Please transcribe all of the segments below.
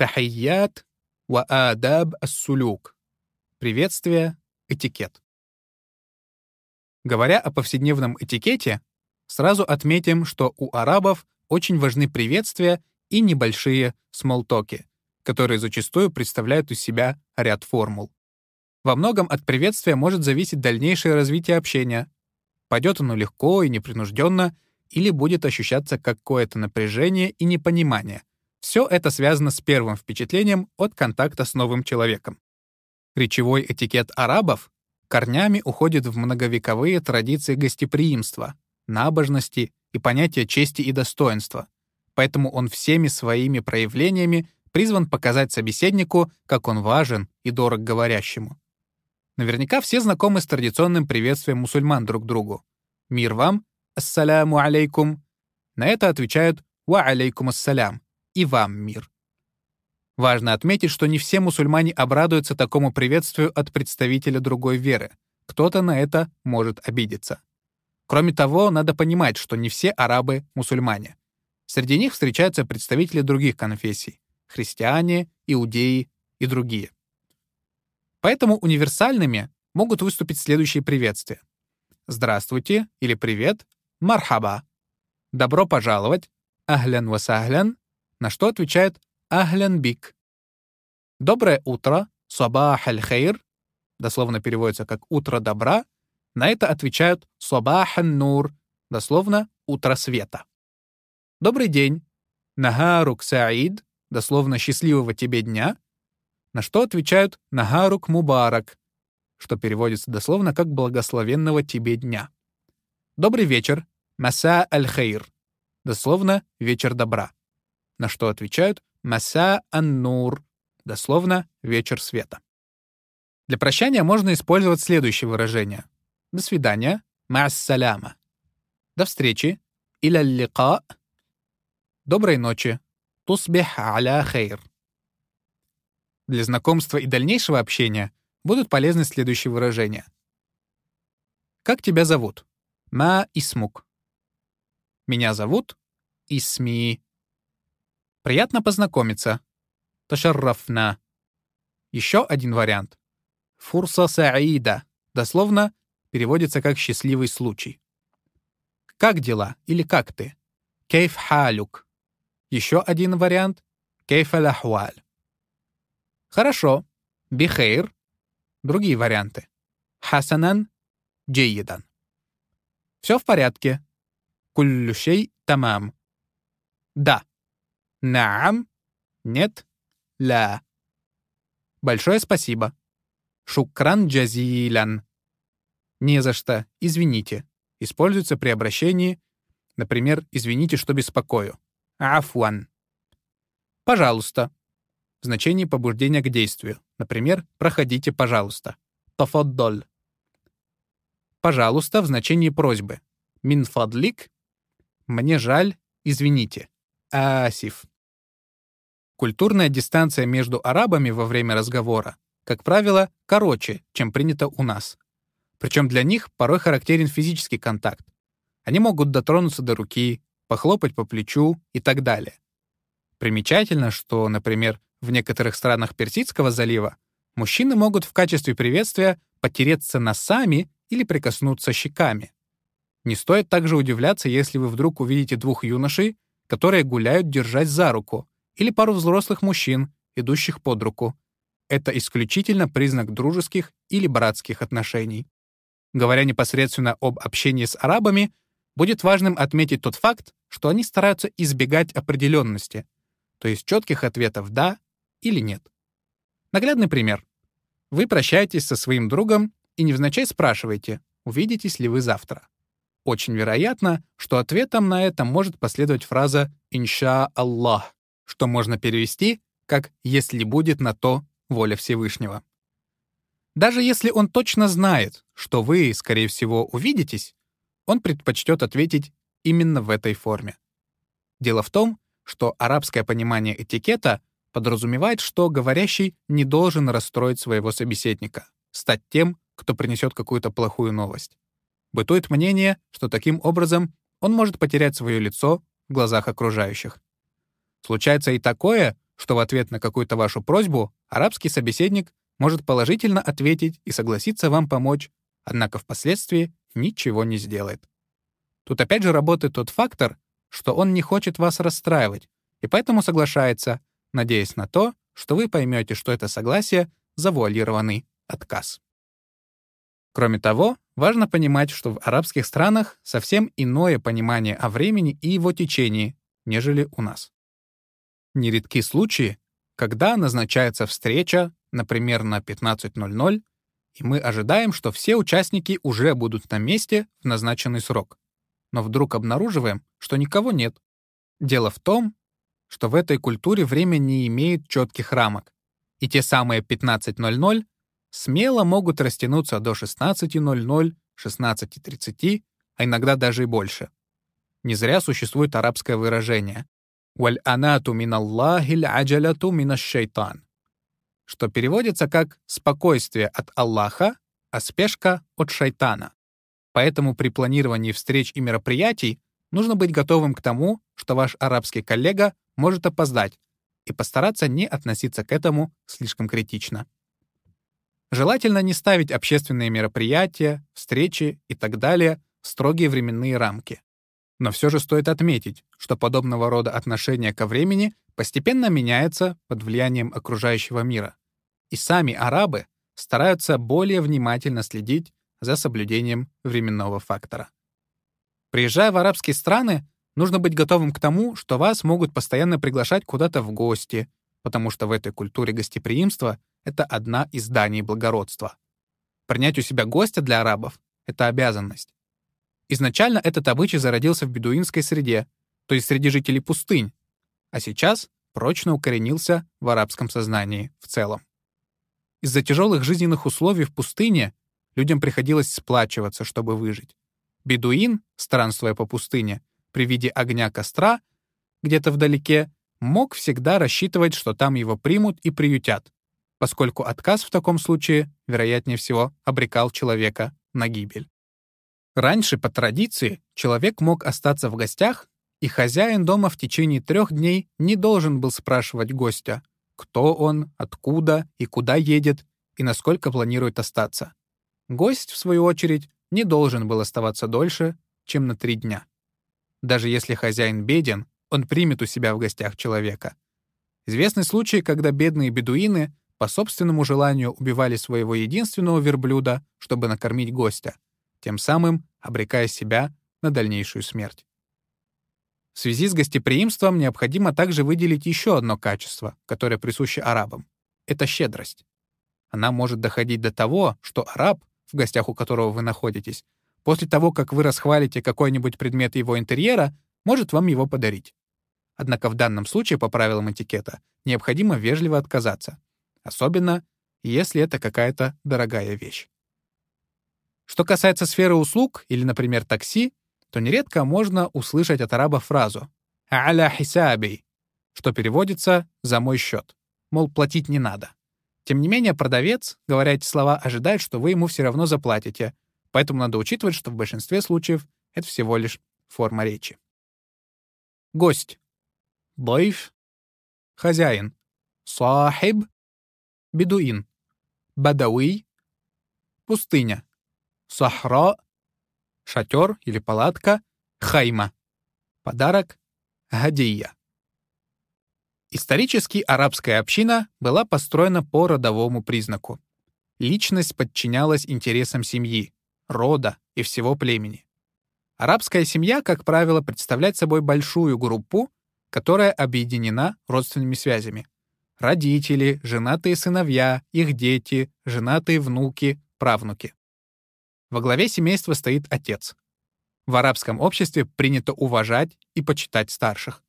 Тахайят ва адаб ас-сулюк. Приветствие, этикет. Говоря о повседневном этикете, сразу отметим, что у арабов очень важны приветствия и небольшие смолтоки, которые зачастую представляют из себя ряд формул. Во многом от приветствия может зависеть дальнейшее развитие общения. Пойдет оно легко и непринужденно, или будет ощущаться какое-то напряжение и непонимание. Все это связано с первым впечатлением от контакта с новым человеком. Речевой этикет арабов корнями уходит в многовековые традиции гостеприимства, набожности и понятия чести и достоинства, поэтому он всеми своими проявлениями призван показать собеседнику, как он важен и дорог говорящему. Наверняка все знакомы с традиционным приветствием мусульман друг другу. «Мир вам», «Ассаляму алейкум». На это отвечают «Ва алейкум ассалям» и «Вам мир». Важно отметить, что не все мусульмане обрадуются такому приветствию от представителя другой веры. Кто-то на это может обидеться. Кроме того, надо понимать, что не все арабы — мусульмане. Среди них встречаются представители других конфессий — христиане, иудеи и другие. Поэтому универсальными могут выступить следующие приветствия. «Здравствуйте» или «Привет», «Мархаба», «Добро пожаловать», «Ахлян васахлян», на что отвечает «Ахлян бик». «Доброе утро», «Сабах аль-хейр», дословно переводится как «утро добра», на это отвечают «Сабахан нур», дословно «утро света». «Добрый день», «Нагарук саид», дословно «счастливого тебе дня», на что отвечают «Нагарук мубарак», что переводится дословно как «благословенного тебе дня». «Добрый вечер», «Маса аль-хейр», дословно «вечер добра», на что отвечают «Маса ан-нур», дословно «вечер света». Для прощания можно использовать следующее выражение. До свидания, ма'ассаляма. До встречи, иля лика. Доброй ночи, тусбих аля хейр. Для знакомства и дальнейшего общения будут полезны следующие выражения. Как тебя зовут? Ма исмук. Меня зовут Исми. Приятно познакомиться. Ташаррафна. Еще один вариант. Фурса саида. Дословно переводится как «счастливый случай». Как дела или как ты? Кейф халюк. Еще один вариант. Кейф алахуаль. Хорошо. Бихейр. Другие варианты. Хасанан. Джейедан. Все в порядке. Куллю шей тамам. Да. Наам. Нет. Ла. Большое спасибо. Шукран джазилян. Не за что. Извините. Используется при обращении, например, «извините, что беспокою». Афуан. Пожалуйста в значении побуждения к действию. Например, «проходите, пожалуйста». Тафаддоль. «Пожалуйста» в значении просьбы. Минфадлик — «мне жаль, извините». Асиф. Культурная дистанция между арабами во время разговора, как правило, короче, чем принято у нас. Причем для них порой характерен физический контакт. Они могут дотронуться до руки, похлопать по плечу и так далее. Примечательно, что, например, в некоторых странах Персидского залива мужчины могут в качестве приветствия потереться носами или прикоснуться щеками. Не стоит также удивляться, если вы вдруг увидите двух юношей, которые гуляют держась за руку, или пару взрослых мужчин, идущих под руку. Это исключительно признак дружеских или братских отношений. Говоря непосредственно об общении с арабами, будет важным отметить тот факт, что они стараются избегать определенности, то есть четких ответов «да» или нет. Наглядный пример. Вы прощаетесь со своим другом и невзначай спрашиваете, увидитесь ли вы завтра. Очень вероятно, что ответом на это может последовать фраза «инша Аллах», что можно перевести как «если будет на то воля Всевышнего». Даже если он точно знает, что вы, скорее всего, увидитесь, он предпочтет ответить именно в этой форме. Дело в том, что арабское понимание этикета подразумевает, что говорящий не должен расстроить своего собеседника, стать тем, кто принесет какую-то плохую новость. Бытует мнение, что таким образом он может потерять свое лицо в глазах окружающих. Случается и такое, что в ответ на какую-то вашу просьбу арабский собеседник может положительно ответить и согласиться вам помочь, однако впоследствии ничего не сделает. Тут опять же работает тот фактор, что он не хочет вас расстраивать, и поэтому соглашается, надеясь на то, что вы поймете, что это согласие — завуалированный отказ. Кроме того, важно понимать, что в арабских странах совсем иное понимание о времени и его течении, нежели у нас. Нередки случаи, когда назначается встреча, например, на 15.00, и мы ожидаем, что все участники уже будут на месте в назначенный срок. Но вдруг обнаруживаем, что никого нет. Дело в том, что в этой культуре время не имеет четких рамок, и те самые 15.00 смело могут растянуться до 16.00, 16.30, а иногда даже и больше. Не зря существует арабское выражение «Валь-анату миналлахи аджаляту минаш-шайтан», что переводится как «спокойствие от Аллаха, а спешка от шайтана». Поэтому при планировании встреч и мероприятий нужно быть готовым к тому, что ваш арабский коллега может опоздать, и постараться не относиться к этому слишком критично. Желательно не ставить общественные мероприятия, встречи и так далее в строгие временные рамки. Но все же стоит отметить, что подобного рода отношение ко времени постепенно меняется под влиянием окружающего мира. И сами арабы стараются более внимательно следить за соблюдением временного фактора. Приезжая в арабские страны, нужно быть готовым к тому, что вас могут постоянно приглашать куда-то в гости, потому что в этой культуре гостеприимства это одна из зданий благородства. Принять у себя гостя для арабов — это обязанность. Изначально этот обычай зародился в бедуинской среде, то есть среди жителей пустынь, а сейчас прочно укоренился в арабском сознании в целом. Из-за тяжелых жизненных условий в пустыне людям приходилось сплачиваться, чтобы выжить. Бедуин, странствуя по пустыне, при виде огня костра, где-то вдалеке, мог всегда рассчитывать, что там его примут и приютят, поскольку отказ в таком случае, вероятнее всего, обрекал человека на гибель. Раньше, по традиции, человек мог остаться в гостях, и хозяин дома в течение трех дней не должен был спрашивать гостя, кто он, откуда и куда едет, и насколько планирует остаться. Гость, в свою очередь, не должен был оставаться дольше, чем на три дня. Даже если хозяин беден, он примет у себя в гостях человека. Известны случаи, когда бедные бедуины по собственному желанию убивали своего единственного верблюда, чтобы накормить гостя, тем самым обрекая себя на дальнейшую смерть. В связи с гостеприимством необходимо также выделить еще одно качество, которое присуще арабам — это щедрость. Она может доходить до того, что араб, в гостях у которого вы находитесь, после того, как вы расхвалите какой-нибудь предмет его интерьера, может вам его подарить. Однако в данном случае, по правилам этикета, необходимо вежливо отказаться, особенно если это какая-то дорогая вещь. Что касается сферы услуг или, например, такси, то нередко можно услышать от араба фразу «а'ля хисаби», что переводится «за мой счет», мол, платить не надо. Тем не менее, продавец, говоря эти слова, ожидает, что вы ему все равно заплатите, поэтому надо учитывать, что в большинстве случаев это всего лишь форма речи. Гость. Дойф. Хозяин. Сахиб. Бедуин. Бадауи. Пустыня. Сахра. Шатер или палатка. Хайма. Подарок. Гадия. Исторически арабская община была построена по родовому признаку. Личность подчинялась интересам семьи, рода и всего племени. Арабская семья, как правило, представляет собой большую группу, которая объединена родственными связями. Родители, женатые сыновья, их дети, женатые внуки, правнуки. Во главе семейства стоит отец. В арабском обществе принято уважать и почитать старших.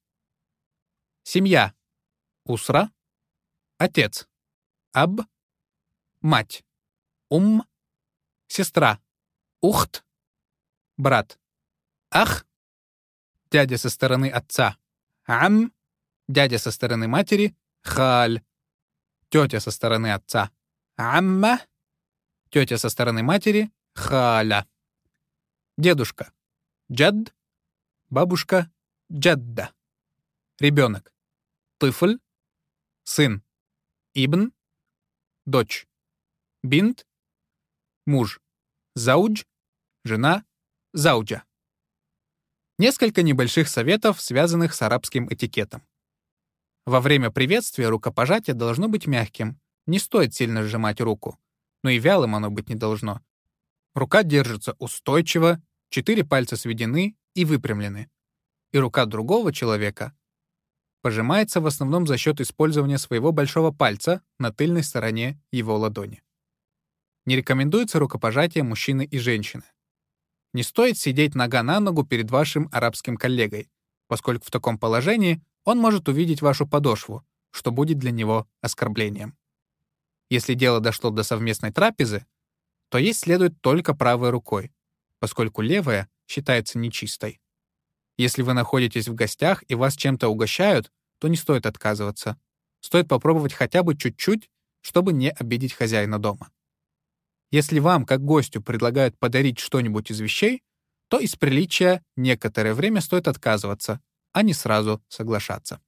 Семья Усра. Отец. Аб. Мать. Ум. Сестра. Ухт. Брат. Ах. Дядя со стороны отца. Ам. Дядя со стороны матери. Халь. Тетя со стороны отца. Амма. Тетя со стороны матери. Халя. Дедушка. Джад. Бабушка. Джадда. Ребенок. Тыфль сын, ибн, дочь, бинт, муж, заудж, жена, зауджа. Несколько небольших советов, связанных с арабским этикетом. Во время приветствия рукопожатие должно быть мягким, не стоит сильно сжимать руку, но и вялым оно быть не должно. Рука держится устойчиво, четыре пальца сведены и выпрямлены. И рука другого человека пожимается в основном за счет использования своего большого пальца на тыльной стороне его ладони. Не рекомендуется рукопожатие мужчины и женщины. Не стоит сидеть нога на ногу перед вашим арабским коллегой, поскольку в таком положении он может увидеть вашу подошву, что будет для него оскорблением. Если дело дошло до совместной трапезы, то есть следует только правой рукой, поскольку левая считается нечистой. Если вы находитесь в гостях и вас чем-то угощают, то не стоит отказываться. Стоит попробовать хотя бы чуть-чуть, чтобы не обидеть хозяина дома. Если вам, как гостю, предлагают подарить что-нибудь из вещей, то из приличия некоторое время стоит отказываться, а не сразу соглашаться.